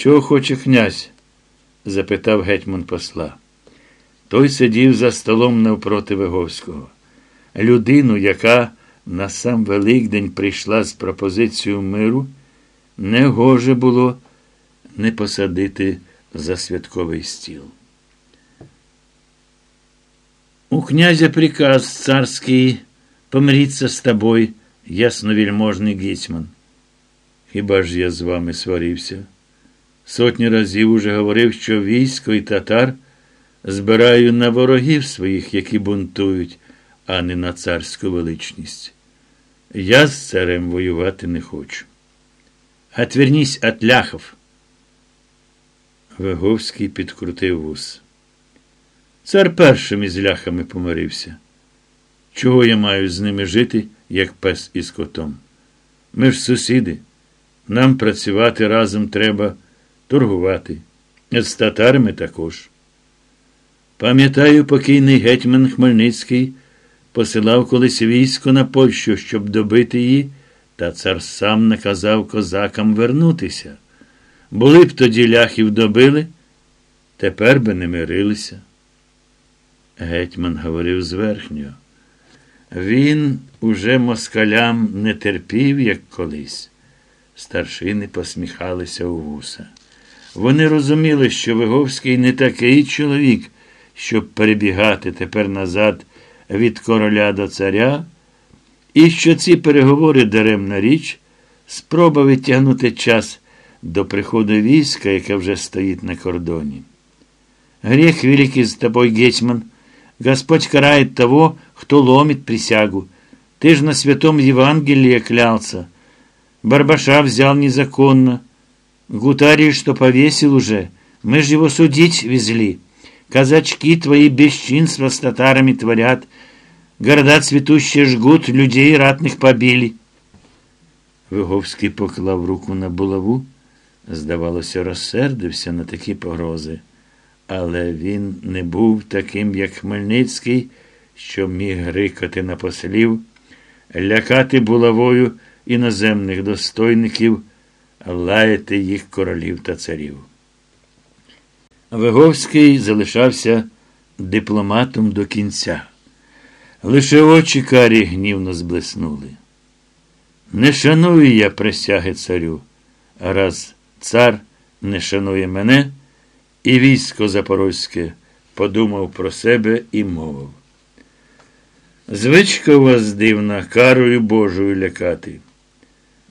Чого хоче князь? запитав гетьман посла. Той сидів за столом навпроти Виговського. Людину, яка на сам Великдень прийшла з пропозицією миру, не гоже було не посадити за святковий стіл. У князя приказ царський помиріться з тобою, ясновільможний гетьман. Хіба ж я з вами сварився? Сотні разів уже говорив, що військо і татар збираю на ворогів своїх, які бунтують, а не на царську величність. Я з царем воювати не хочу. Отвернись от ляхов. Виговський підкрутив вус. Цар першим із ляхами помирився. Чого я маю з ними жити, як пес із котом? Ми ж сусіди. Нам працювати разом треба, торгувати. З татарами також. Пам'ятаю, покійний гетьман Хмельницький посилав колись військо на Польщу, щоб добити її, та цар сам наказав козакам вернутися. Були б тоді ляхів добили, тепер би не мирилися. Гетьман говорив зверхньо. Він уже москалям не терпів, як колись. Старшини посміхалися у вуса. Вони розуміли, що Виговський не такий чоловік, щоб перебігати тепер назад від короля до царя, і що ці переговори даремна річ, спроба відтягнути час до приходу війська, яке вже стоїть на кордоні. Грех великий з тобой, гетьман, Господь карает того, кто ломит присягу. Ты ж на святом Евангелии клялся. Барбаша взял незаконно. Гутарий, что повесил уже. Мы ж его судить везли. Казачки твои бесчинства с татарами творят. Города цветущие жгут, людей ратных побили. Виговський поклав руку на булаву, здавалося, розсердився на такі погрози. Але він не був таким, як Хмельницький, що міг грикати на послів, лякати булавою іноземних достойників, лаяти їх королів та царів. Виговський залишався дипломатом до кінця. Лише очі карі гнівно зблиснули. Не шаную я присяги царю, а раз цар не шанує мене, і військо Запорозьке подумав про себе і мовив. Звичка у вас дивна, карою Божою лякати.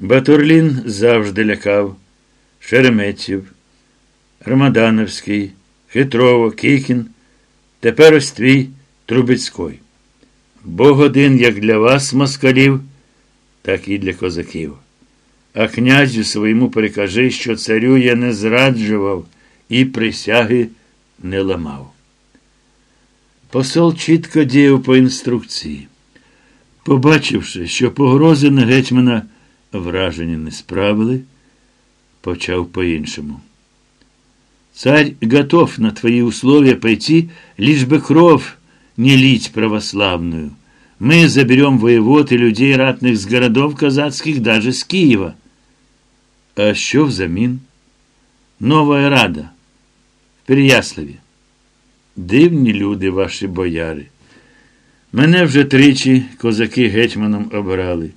Батурлін завжди лякав, Шереметів, Рамадановський, Хитрово, Кікін, тепер ось твій Трубецький. Бог один як для вас, москалів, так і для козаків. А князю своєму перекажи, що царю я не зраджував і присяги не ламав. Посол чітко діяв по інструкції. Побачивши, що погрози на гетьмана враження не справили, почав по-іншому. Царь готов на твои условия пойти, лишь бы кровь не лить православную. Мы заберем воевод и людей ратных с городов казацких, даже с Киева. А що взамін? Новая рада. В Переяславі. Дивні люди ваші бояри. Мене вже тричі козаки гетьманом обрали.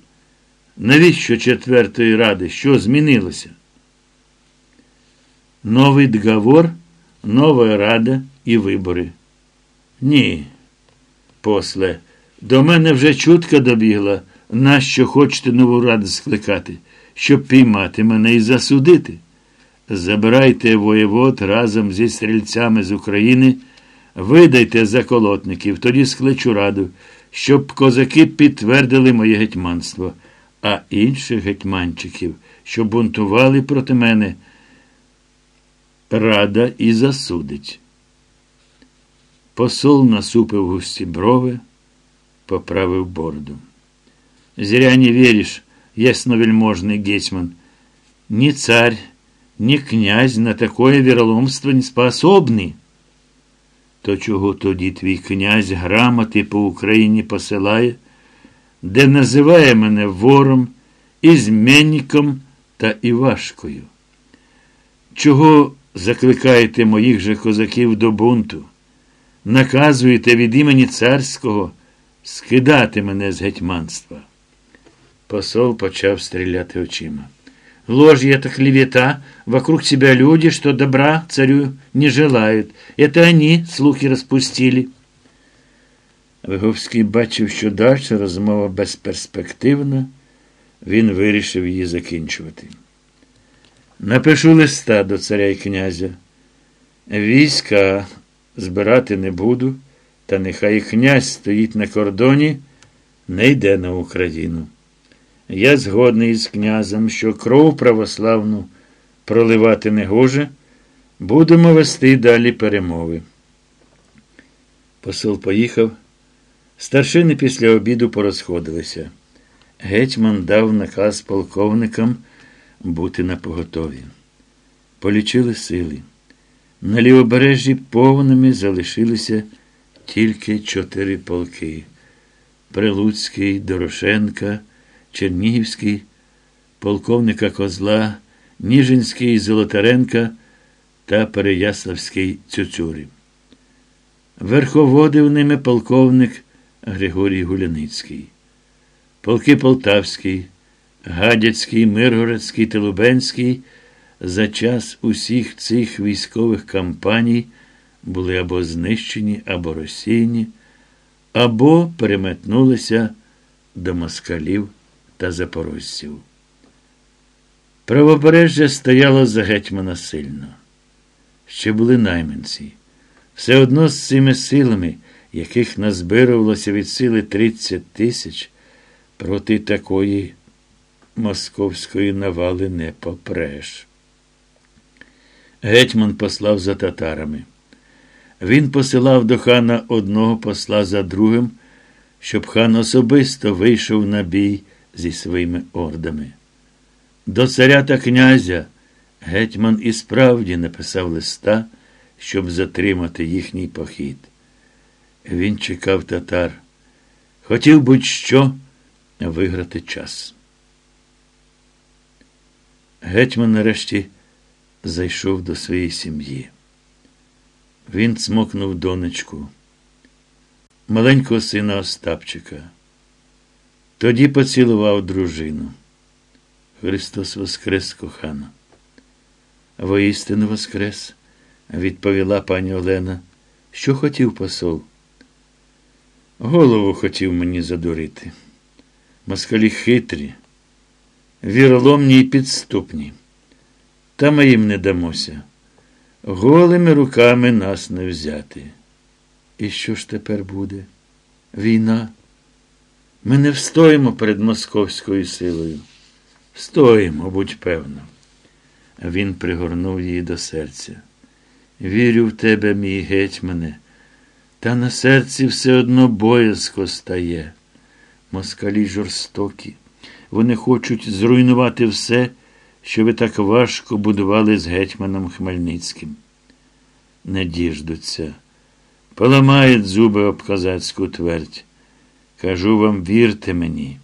Навіщо четвертої ради? Що змінилося? Новий договор, нова рада і вибори. Ні, после, до мене вже чутка добігла, нащо хочете нову раду скликати, щоб піймати мене і засудити. Забирайте воєвод разом зі стрільцями з України, видайте заколотників, тоді скличу раду, щоб козаки підтвердили моє гетьманство, а інших гетьманчиків, що бунтували проти мене, рада і засудить. Посол насупив густі брови, поправив бороду. Зря не веришь, ясновельможный гетьман. Ни царь, ни князь на такое вероломство не способны. То чого тоді твій князь грамоти по Україні посилає, де називає мене вором, ізменником та івашкою? Чого закликаєте моїх же козаків до бунту? Наказуєте від імені царського скидати мене з гетьманства. Посол почав стріляти очима. Ложь это клевета, вокруг тебя люди, что добра царю не желают. Это они слухи розпустили. Виговський бачив, що далі розмова безперспективна, він вирішив її закінчувати. Напишу листа до царя і князя. Війська збирати не буду, та нехай князь стоїть на кордоні, не йде на Україну. Я згодний з князем, що кров православну проливати не гоже, будемо вести далі перемови. Посол поїхав. Старшини після обіду порозходилися. Гетьман дав наказ полковникам бути на поготові. Полічили сили. На лівобережжі повними залишилися тільки чотири полки Прилуцький, Дорошенка, Чернігівський, полковника Козла, Ніжинський, Золотаренка та Переяславський Цюцюри. Верховодив ними полковник Григорій Гуляницький, полки Полтавський, Гадяцький, Миргородський та Лубенський за час усіх цих військових кампаній були або знищені, або розсіяні, або переметнулися до москалів та запорожців. Правобережжя стояло за гетьмана сильно. Ще були найманці. Все одно з цими силами, яких назбирувалося від сили 30 тисяч, проти такої московської навали не попреш. Гетьман послав за татарами. Він посилав до хана одного посла за другим, щоб хан особисто вийшов на бій зі своїми ордами. До царя та князя гетьман і справді написав листа, щоб затримати їхній похід. Він чекав татар, хотів будь-що виграти час. Гетьман нарешті зайшов до своєї сім'ї. Він цмокнув донечку, маленького сина Остапчика. Тоді поцілував дружину. Христос Воскрес кохана. Воістину Воскрес, відповіла пані Олена. Що хотів посол? Голову хотів мені задурити. Москалі хитрі, віроломні й підступні. Та ми їм не дамося. Голими руками нас не взяти. І що ж тепер буде? Війна? Ми не встоїмо перед московською силою. Встоїмо, будь певно. Він пригорнув її до серця. Вірю в тебе, мій гетьмане, та на серці все одно боязко стає. Москалі жорстокі. Вони хочуть зруйнувати все, що ви так важко будували з гетьманом Хмельницьким. Не діждуться, поламають зуби об козацьку твердь. Кажу вам, вірте мені.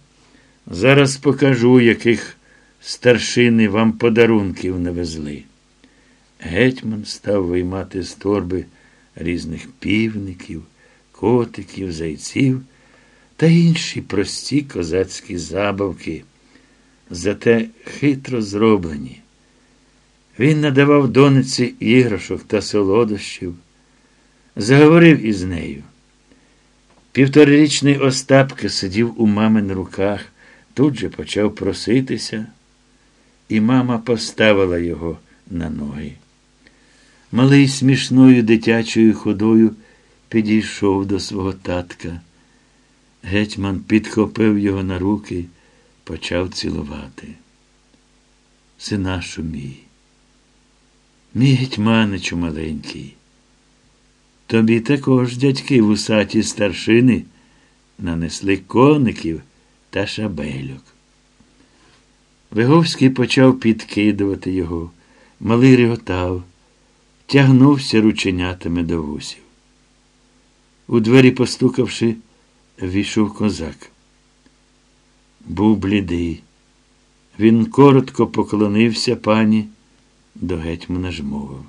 Зараз покажу, яких старшини вам подарунків навезли. Гетьман став виймати з торби різних півників, котиків, зайців та інші прості козацькі забавки, зате хитро зроблені. Він надавав дониці іграшок та солодощів, заговорив із нею. Півторарічний Остапка сидів у мами на руках, тут же почав проситися, і мама поставила його на ноги. Малий смішною дитячою ходою підійшов до свого татка. Гетьман підхопив його на руки, почав цілувати. Синашу мій, мій гетьманичу маленький. Тобі також дядьки вусаті старшини нанесли коників та шабельок. Виговський почав підкидувати його, малий реготав, тягнувся рученятами до вусів. У двері постукавши, війшов козак. Був блідий. Він коротко поклонився пані, до гетьмана ж мовив.